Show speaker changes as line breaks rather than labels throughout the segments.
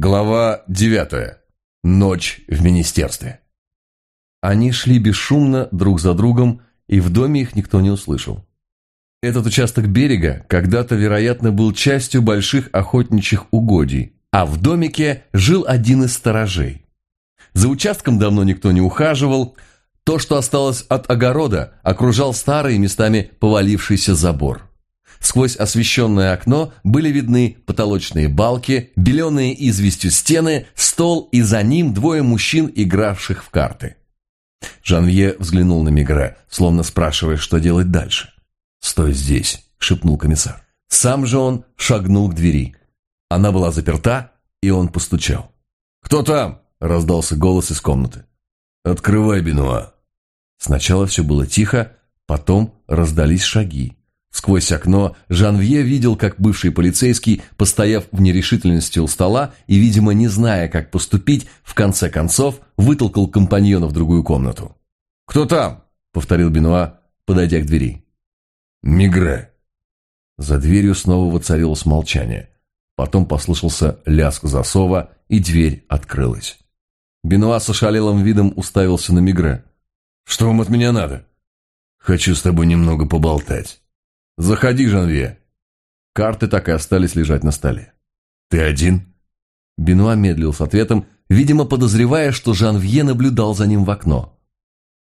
Глава девятая. Ночь в министерстве. Они шли бесшумно друг за другом, и в доме их никто не услышал. Этот участок берега когда-то, вероятно, был частью больших охотничьих угодий, а в домике жил один из сторожей. За участком давно никто не ухаживал, то, что осталось от огорода, окружал старый, местами повалившийся забор. Сквозь освещенное окно были видны потолочные балки, беленые известью стены, стол и за ним двое мужчин, игравших в карты. Жанвье взглянул на Мигре, словно спрашивая, что делать дальше. «Стой здесь», — шепнул комиссар. Сам же он шагнул к двери. Она была заперта, и он постучал. «Кто там?» — раздался голос из комнаты. «Открывай, Бенуа». Сначала все было тихо, потом раздались шаги. Сквозь окно Жанвье видел, как бывший полицейский, постояв в нерешительности у стола и, видимо, не зная, как поступить, в конце концов вытолкал компаньона в другую комнату. «Кто там?» — повторил Бенуа, подойдя к двери. «Мигре». За дверью снова воцарилось молчание. Потом послышался лязг засова, и дверь открылась. Бенуа с ошалелым видом уставился на Мигре. «Что вам от меня надо?» «Хочу с тобой немного поболтать». «Заходи, Жанвье». Карты так и остались лежать на столе. «Ты один?» Бенуа медлил с ответом, видимо, подозревая, что Жанвье наблюдал за ним в окно.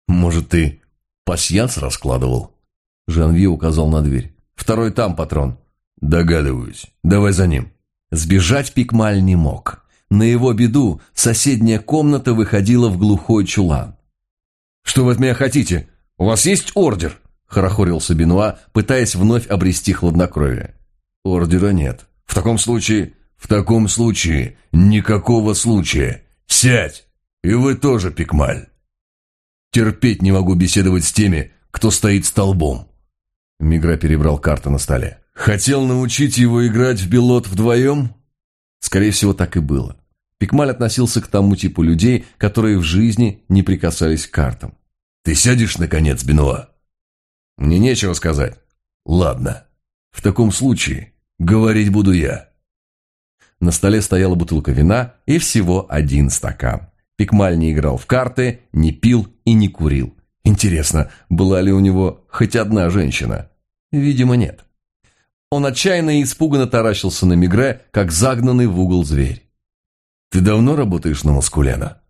«Может, ты пасьянс раскладывал?» Жанвье указал на дверь. «Второй там, патрон». «Догадываюсь. Давай за ним». Сбежать Пикмаль не мог. На его беду соседняя комната выходила в глухой чулан. «Что вы от меня хотите? У вас есть ордер?» – хорохорился Бенуа, пытаясь вновь обрести хладнокровие. «Ордера нет. В таком случае...» «В таком случае никакого случая. Сядь! И вы тоже, Пикмаль!» «Терпеть не могу беседовать с теми, кто стоит столбом!» Мигра перебрал карты на столе. «Хотел научить его играть в белот вдвоем?» Скорее всего, так и было. Пикмаль относился к тому типу людей, которые в жизни не прикасались к картам. «Ты сядешь, наконец, Бенуа?» Мне нечего сказать. Ладно. В таком случае говорить буду я. На столе стояла бутылка вина и всего один стакан. Пикмаль не играл в карты, не пил и не курил. Интересно, была ли у него хоть одна женщина? Видимо, нет. Он отчаянно и испуганно таращился на Мигре, как загнанный в угол зверь. «Ты давно работаешь на Маскулена?»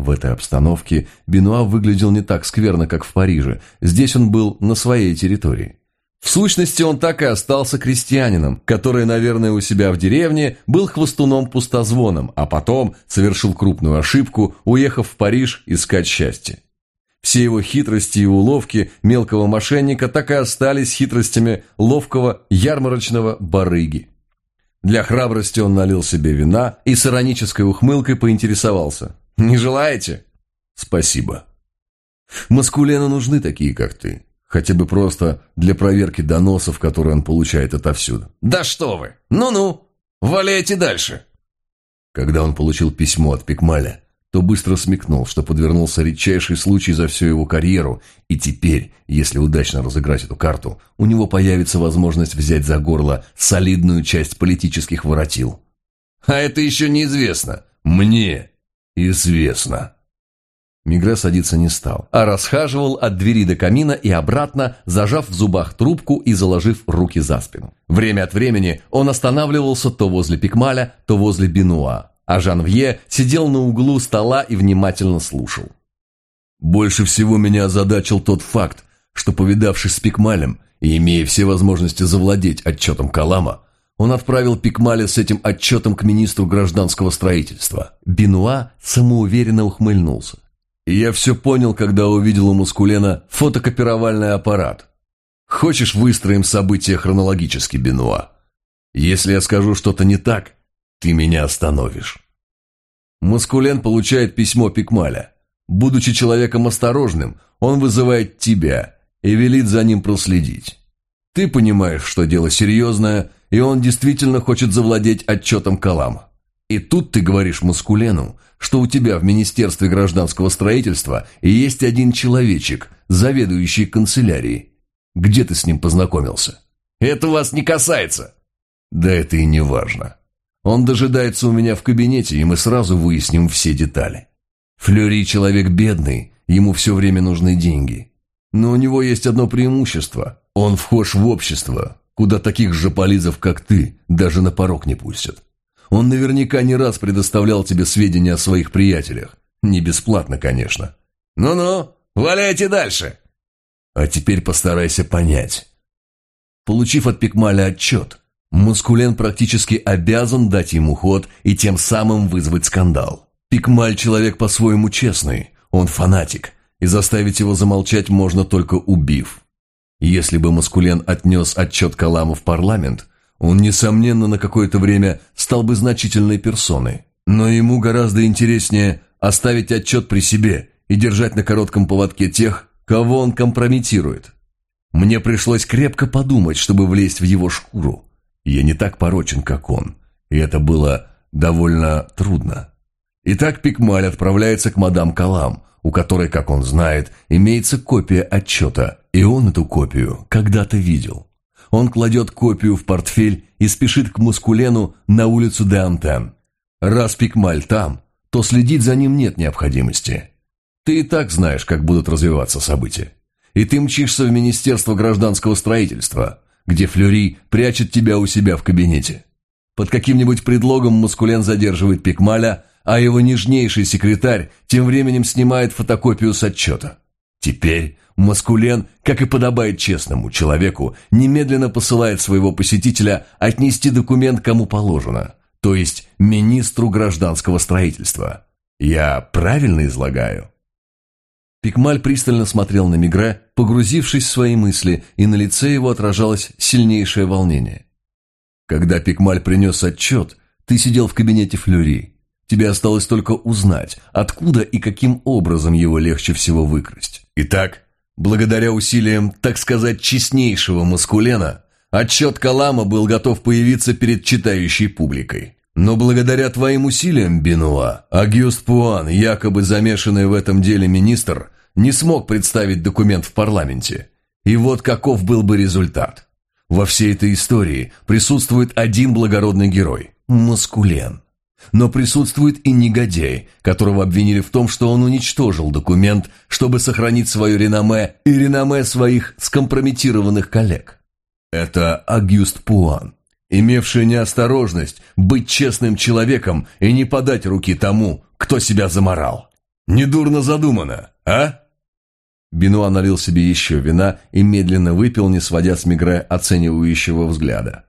В этой обстановке Бенуа выглядел не так скверно, как в Париже. Здесь он был на своей территории. В сущности, он так и остался крестьянином, который, наверное, у себя в деревне был хвостуном-пустозвоном, а потом совершил крупную ошибку, уехав в Париж искать счастье. Все его хитрости и уловки мелкого мошенника так и остались хитростями ловкого ярмарочного барыги. Для храбрости он налил себе вина и с иронической ухмылкой поинтересовался. Не желаете? Спасибо. Маскулену нужны такие, как ты. Хотя бы просто для проверки доносов, которые он получает отовсюду. Да что вы! Ну-ну! Валяйте дальше! Когда он получил письмо от Пикмаля, то быстро смекнул, что подвернулся редчайший случай за всю его карьеру, и теперь, если удачно разыграть эту карту, у него появится возможность взять за горло солидную часть политических воротил. А это еще неизвестно. Мне «Известно». Мигре садиться не стал, а расхаживал от двери до камина и обратно, зажав в зубах трубку и заложив руки за спину. Время от времени он останавливался то возле Пикмаля, то возле Бенуа, а Жанвье сидел на углу стола и внимательно слушал. «Больше всего меня озадачил тот факт, что, повидавшись с Пикмалем и имея все возможности завладеть отчетом Калама, он отправил Пикмаля с этим отчетом к министру гражданского строительства. Бенуа самоуверенно ухмыльнулся. Я все понял, когда увидел у Мускулена фотокопировальный аппарат. Хочешь, выстроим события хронологически, Бенуа? Если я скажу что-то не так, ты меня остановишь. Мускулен получает письмо Пикмаля. Будучи человеком осторожным, он вызывает тебя и велит за ним проследить. Ты понимаешь, что дело серьезное – и он действительно хочет завладеть отчетом Калама. И тут ты говоришь Маскулену, что у тебя в Министерстве гражданского строительства есть один человечек, заведующий канцелярией. Где ты с ним познакомился? Это вас не касается. Да это и не важно. Он дожидается у меня в кабинете, и мы сразу выясним все детали. Флюри человек бедный, ему все время нужны деньги. Но у него есть одно преимущество. Он вхож в общество, куда таких же полизов, как ты, даже на порог не пустят. Он наверняка не раз предоставлял тебе сведения о своих приятелях. Не бесплатно, конечно. Ну-ну, валяйте дальше. А теперь постарайся понять. Получив от Пикмаля отчет, Мускулен практически обязан дать ему ход и тем самым вызвать скандал. Пикмаль человек по-своему честный, он фанатик, и заставить его замолчать можно только убив. Если бы Маскулен отнес отчет Каламу в парламент, он, несомненно, на какое-то время стал бы значительной персоной. Но ему гораздо интереснее оставить отчет при себе и держать на коротком поводке тех, кого он компрометирует. Мне пришлось крепко подумать, чтобы влезть в его шкуру. Я не так порочен, как он, и это было довольно трудно. Итак, Пикмаль отправляется к мадам Калам, у которой, как он знает, имеется копия отчета, и он эту копию когда-то видел. Он кладет копию в портфель и спешит к Мускулену на улицу де Антен. Раз Пикмаль там, то следить за ним нет необходимости. Ты и так знаешь, как будут развиваться события. И ты мчишься в Министерство гражданского строительства, где Флюри прячет тебя у себя в кабинете. Под каким-нибудь предлогом Мускулен задерживает Пикмаля, а его нежнейший секретарь тем временем снимает фотокопию с отчета. Теперь Маскулен, как и подобает честному человеку, немедленно посылает своего посетителя отнести документ кому положено, то есть министру гражданского строительства. Я правильно излагаю? Пикмаль пристально смотрел на Мигре, погрузившись в свои мысли, и на лице его отражалось сильнейшее волнение. Когда Пикмаль принес отчет, ты сидел в кабинете Флюри. Тебе осталось только узнать, откуда и каким образом его легче всего выкрасть. Итак, благодаря усилиям, так сказать, честнейшего маскулена, отчет Калама был готов появиться перед читающей публикой. Но благодаря твоим усилиям, Бенуа, Агюст Пуан, якобы замешанный в этом деле министр, не смог представить документ в парламенте. И вот каков был бы результат. Во всей этой истории присутствует один благородный герой – Маскулен. Но присутствует и негодяй, которого обвинили в том, что он уничтожил документ, чтобы сохранить свое реноме и реноме своих скомпрометированных коллег. Это Агюст Пуан, имевший неосторожность быть честным человеком и не подать руки тому, кто себя заморал. Недурно задумано, а? Бенуа налил себе еще вина и медленно выпил, не сводя с Мигре оценивающего взгляда.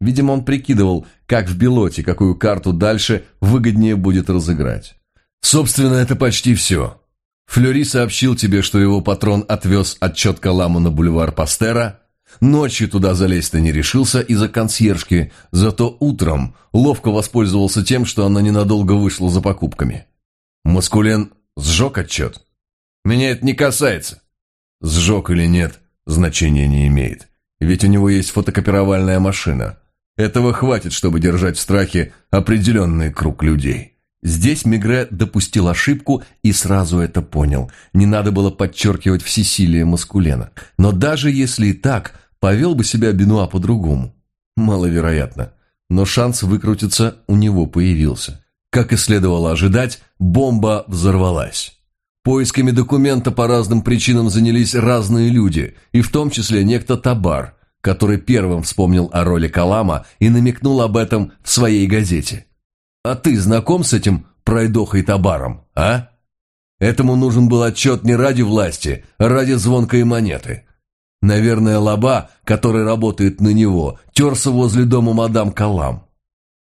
Видимо, он прикидывал, как в Белоте, какую карту дальше выгоднее будет разыграть. «Собственно, это почти все. Флюри сообщил тебе, что его патрон отвез отчет Каламу на бульвар Пастера. Ночью туда залезть то не решился из-за консьержки, зато утром ловко воспользовался тем, что она ненадолго вышла за покупками. Маскулен сжег отчет. Меня это не касается. Сжег или нет, значения не имеет. Ведь у него есть фотокопировальная машина. Этого хватит, чтобы держать в страхе определенный круг людей. Здесь Мигре допустил ошибку и сразу это понял. Не надо было подчеркивать всесилие Маскулена. Но даже если и так, повел бы себя Бенуа по-другому. Маловероятно. Но шанс выкрутиться у него появился. Как и следовало ожидать, бомба взорвалась. Поисками документа по разным причинам занялись разные люди, и в том числе некто Табар, который первым вспомнил о роли Калама и намекнул об этом в своей газете. «А ты знаком с этим пройдохой Табаром, а?» Этому нужен был отчет не ради власти, а ради звонкой монеты. Наверное, Лаба, который работает на него, терся возле дома мадам Калам.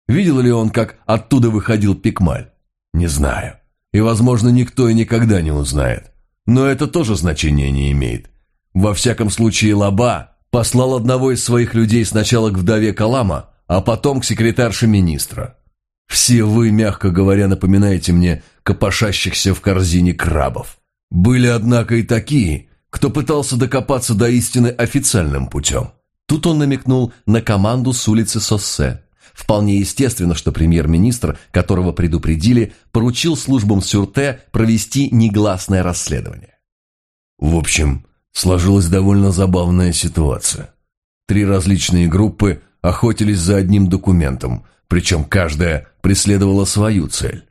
Видел ли он, как оттуда выходил Пикмаль? Не знаю. И, возможно, никто и никогда не узнает. Но это тоже значения не имеет. Во всяком случае, Лаба Послал одного из своих людей сначала к вдове Калама, а потом к секретарше министра. Все вы, мягко говоря, напоминаете мне копошащихся в корзине крабов. Были, однако, и такие, кто пытался докопаться до истины официальным путем. Тут он намекнул на команду с улицы Соссе. Вполне естественно, что премьер-министр, которого предупредили, поручил службам Сюрте провести негласное расследование. В общем, Сложилась довольно забавная ситуация. Три различные группы охотились за одним документом, причем каждая преследовала свою цель.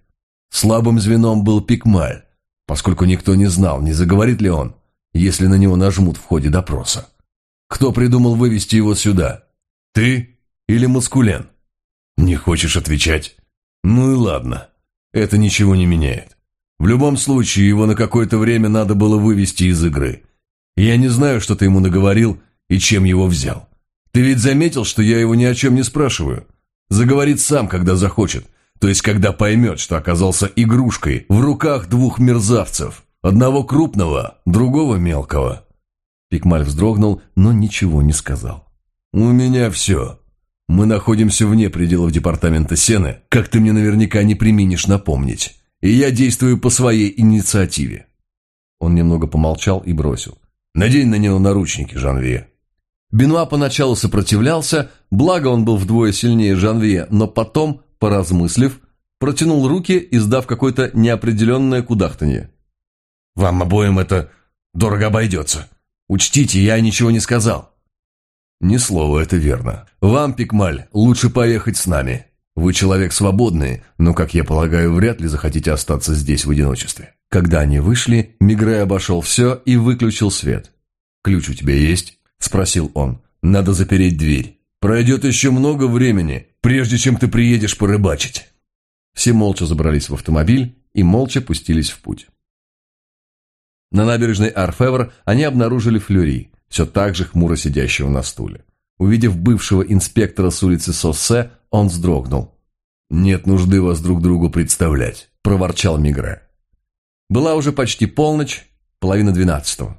Слабым звеном был Пикмаль, поскольку никто не знал, не заговорит ли он, если на него нажмут в ходе допроса. Кто придумал вывести его сюда? Ты или Маскулен? Не хочешь отвечать? Ну и ладно, это ничего не меняет. В любом случае, его на какое-то время надо было вывести из игры. Я не знаю, что ты ему наговорил и чем его взял. Ты ведь заметил, что я его ни о чем не спрашиваю? Заговорит сам, когда захочет, то есть когда поймет, что оказался игрушкой в руках двух мерзавцев, одного крупного, другого мелкого. Пикмаль вздрогнул, но ничего не сказал. «У меня все. Мы находимся вне пределов департамента Сены, как ты мне наверняка не применишь напомнить. И я действую по своей инициативе». Он немного помолчал и бросил. «Надень на него наручники, Жанвье». Бенуа поначалу сопротивлялся, благо он был вдвое сильнее Жанвье, но потом, поразмыслив, протянул руки, издав какое-то неопределенное кудахтанье. «Вам обоим это дорого обойдется. Учтите, я ничего не сказал». «Ни слова, это верно. Вам, Пикмаль, лучше поехать с нами. Вы человек свободный, но, как я полагаю, вряд ли захотите остаться здесь в одиночестве». Когда они вышли, Мигре обошел все и выключил свет. «Ключ у тебя есть?» – спросил он. «Надо запереть дверь. Пройдет еще много времени, прежде чем ты приедешь порыбачить». Все молча забрались в автомобиль и молча пустились в путь. На набережной Арфевр они обнаружили Флюри все так же хмуро сидящего на стуле. Увидев бывшего инспектора с улицы Соссе, он вздрогнул. «Нет нужды вас друг другу представлять», – проворчал Мигре. Была уже почти полночь, половина двенадцатого.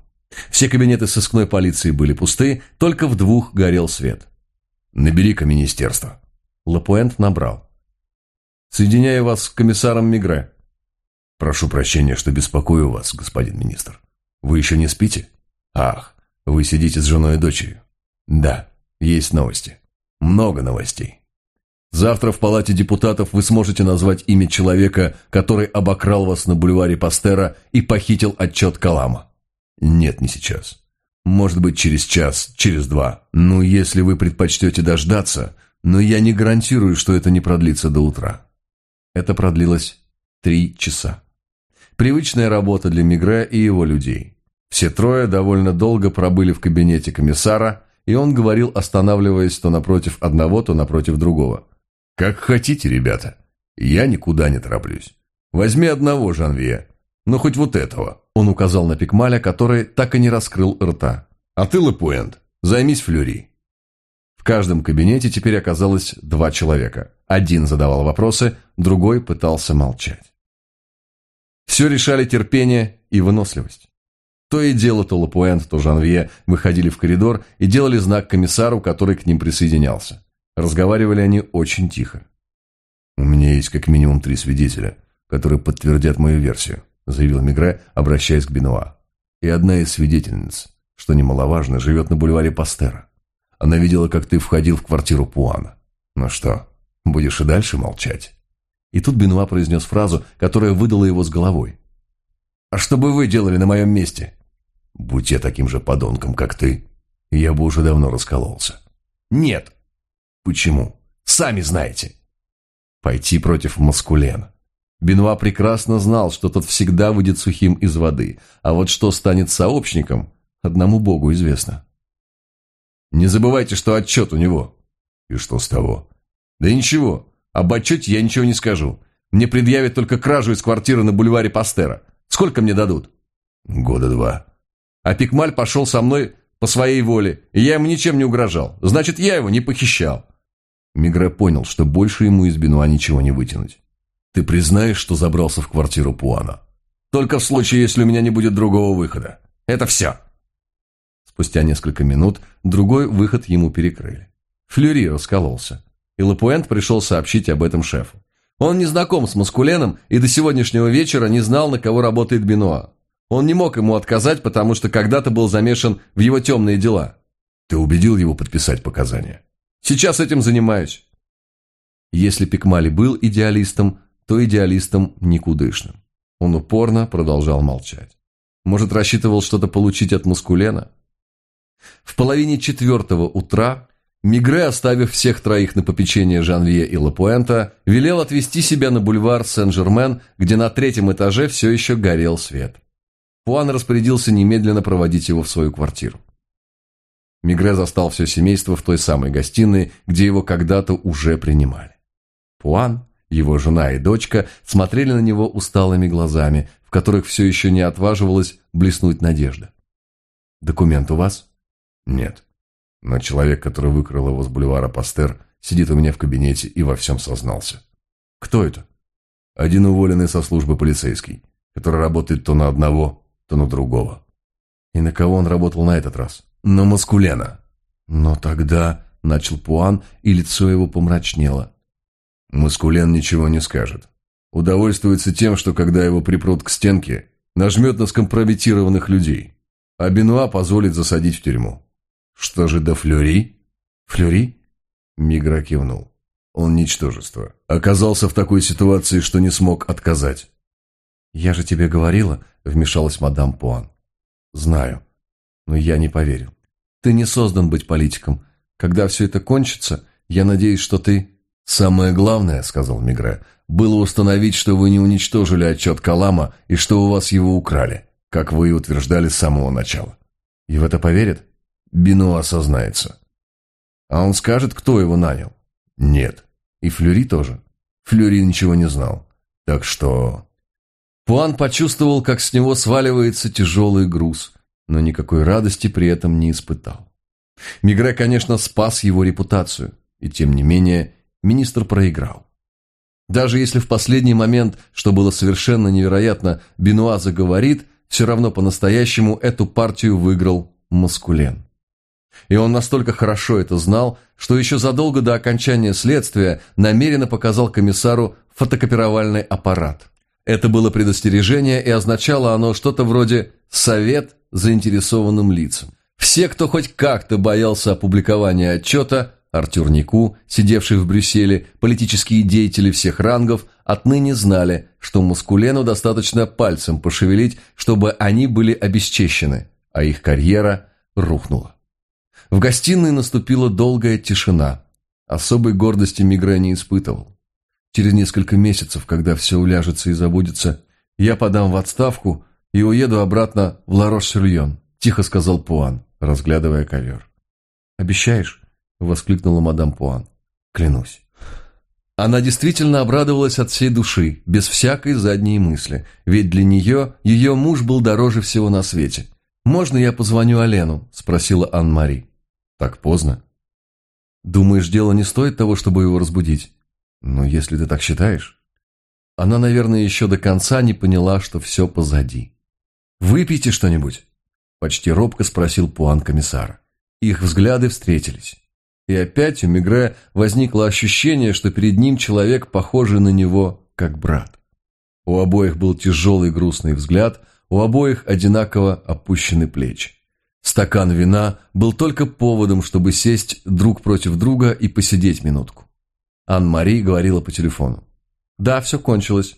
Все кабинеты сыскной полиции были пусты, только в двух горел свет. «Набери-ка министерство». Лапуэнт набрал. «Соединяю вас с комиссаром Мигре». «Прошу прощения, что беспокою вас, господин министр. Вы еще не спите?» «Ах, вы сидите с женой и дочерью? Да, есть новости. Много новостей. Завтра в Палате депутатов вы сможете назвать имя человека, который обокрал вас на бульваре Пастера и похитил отчет Калама. Нет, не сейчас. Может быть, через час, через два. Ну, если вы предпочтете дождаться, но я не гарантирую, что это не продлится до утра. Это продлилось три часа. Привычная работа для Мигре и его людей. Все трое довольно долго пробыли в кабинете комиссара, и он говорил, останавливаясь то напротив одного, то напротив другого. «Как хотите, ребята. Я никуда не тороплюсь. Возьми одного, Жанвье. Ну, хоть вот этого». Он указал на Пикмаля, который так и не раскрыл рта. «А ты, Лепуэнт, займись Флюри». В каждом кабинете теперь оказалось два человека. Один задавал вопросы, другой пытался молчать. Все решали терпение и выносливость. То и дело то Лапуэнт, то Жанвье выходили в коридор и делали знак комиссару, который к ним присоединялся. Разговаривали они очень тихо. «У меня есть как минимум три свидетеля, которые подтвердят мою версию», заявил Мигре, обращаясь к Бенуа. «И одна из свидетельниц, что немаловажно, живет на бульваре Пастера. Она видела, как ты входил в квартиру Пуана. Ну что, будешь и дальше молчать?» И тут Бенуа произнес фразу, которая выдала его с головой. «А что бы вы делали на моем месте?» Будь я таким же подонком, как ты, я бы уже давно раскололся. Нет. Почему? Сами знаете. Пойти против Маскулена. Бенуа прекрасно знал, что тот всегда выйдет сухим из воды, а вот что станет сообщником, одному богу известно. Не забывайте, что отчет у него. И что с того? Да ничего, об отчете я ничего не скажу. Мне предъявят только кражу из квартиры на бульваре Пастера. Сколько мне дадут? Года два. А Пикмаль пошел со мной по своей воле, и я ему ничем не угрожал. Значит, я его не похищал. Мигре понял, что больше ему из Бенуа ничего не вытянуть. Ты признаешь, что забрался в квартиру Пуана? Только в случае, если у меня не будет другого выхода. Это все. Спустя несколько минут другой выход ему перекрыли. Флюри раскололся, и Лапуэнт пришел сообщить об этом шефу. Он не знаком с Маскуленом и до сегодняшнего вечера не знал, на кого работает Бенуа. Он не мог ему отказать, потому что когда-то был замешан в его темные дела. Ты убедил его подписать показания? Сейчас этим занимаюсь. Если Пикмали был идеалистом, то идеалистом никудышным. Он упорно продолжал молчать. Может, рассчитывал что-то получить от Мускулена? В половине четвертого утра Мигре, оставив всех троих на попечение Жанвье и Лапуэнта, велел отвезти себя на бульвар Сен-Жермен, где на третьем этаже все еще горел свет. Пуан распорядился немедленно проводить его в свою квартиру. Мигре застал все семейство в той самой гостиной, где его когда-то уже принимали. Пуан, его жена и дочка смотрели на него усталыми глазами, в которых все еще не отваживалась блеснуть надежда. «Документ у вас?» «Нет», но человек, который выкрал его с бульвара Пастер, сидит у меня в кабинете и во всем сознался. Кто это? Один уволенный со службы полицейский, который работает то на одного, то на другого. И на кого он работал на этот раз? На Маскулена. Но тогда начал Пуан, и лицо его помрачнело. Маскулен ничего не скажет. Удовольствуется тем, что когда его припрут к стенке, нажмет на скомпрометированных людей, а Бенуа позволит засадить в тюрьму. Что же до Флюри? Флюри? Мигра кивнул. Он ничтожество. Оказался в такой ситуации, что не смог отказать. «Я же тебе говорила», — вмешалась мадам Пуан. «Знаю, но я не поверил. Ты не создан быть политиком. Когда все это кончится, я надеюсь, что ты...» «Самое главное», — сказал Мигре, — «было установить, что вы не уничтожили отчет Калама и что у вас его украли, как вы и утверждали с самого начала». «И в это поверят?» Бино осознается. А он скажет, кто его нанял? Нет. И Флюри тоже. Флюри ничего не знал. Так что... Пуан почувствовал, как с него сваливается тяжелый груз, но никакой радости при этом не испытал. Мигре, конечно, спас его репутацию, и тем не менее министр проиграл. Даже если в последний момент, что было совершенно невероятно, Бенуа заговорит, все равно по-настоящему эту партию выиграл Маскулен. И он настолько хорошо это знал, что еще задолго до окончания следствия намеренно показал комиссару фотокопировальный аппарат. Это было предостережение, и означало оно что-то вроде «совет заинтересованным лицам». Все, кто хоть как-то боялся опубликования отчета, Артюр Нику, сидевший в Брюсселе, политические деятели всех рангов, отныне знали, что Мускулену достаточно пальцем пошевелить, чтобы они были обесчещены, а их карьера рухнула. В гостиной наступила долгая тишина. Особой гордости Мигре не испытывал. Через несколько месяцев, когда все уляжется и забудется, я подам в отставку и уеду обратно в Ларош-Сюрьон, тихо сказал Пуан, разглядывая ковер. «Обещаешь?» — воскликнула мадам Пуан. «Клянусь». Она действительно обрадовалась от всей души, без всякой задней мысли, ведь для нее ее муж был дороже всего на свете. «Можно я позвоню Алену?» – спросила Анн-Мари. Так поздно. Думаешь, дело не стоит того, чтобы его разбудить? Ну, если ты так считаешь. Она, наверное, еще до конца не поняла, что все позади. «Выпейте что-нибудь?» Почти робко спросил Пуан комиссара. Их взгляды встретились. И опять у Мигре возникло ощущение, что перед ним человек, похожий на него, как брат. У обоих был тяжелый грустный взгляд, у обоих одинаково опущены плечи. Стакан вина был только поводом, чтобы сесть друг против друга и посидеть минутку. Ан-Мари говорила по телефону. «Да, все кончилось.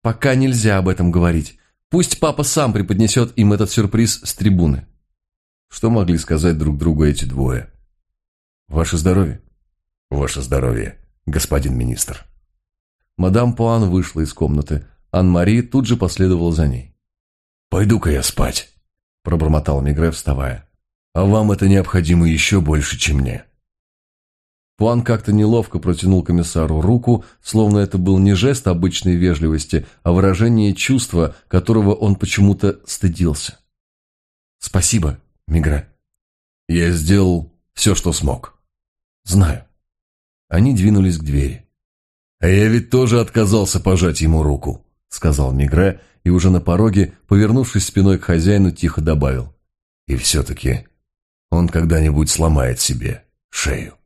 Пока нельзя об этом говорить. Пусть папа сам преподнесет им этот сюрприз с трибуны». Что могли сказать друг другу эти двое? «Ваше здоровье». «Ваше здоровье, господин министр». Мадам Пуан вышла из комнаты. Ан-Мари тут же последовала за ней. «Пойду-ка я спать». – пробормотал Мигре, вставая. «А вам это необходимо еще больше, чем мне». Пуан как-то неловко протянул комиссару руку, словно это был не жест обычной вежливости, а выражение чувства, которого он почему-то стыдился. «Спасибо, Мигре. Я сделал все, что смог». «Знаю». Они двинулись к двери. «А я ведь тоже отказался пожать ему руку», — сказал Мигре, и уже на пороге, повернувшись спиной к хозяину, тихо добавил. «И все-таки он когда-нибудь сломает себе шею».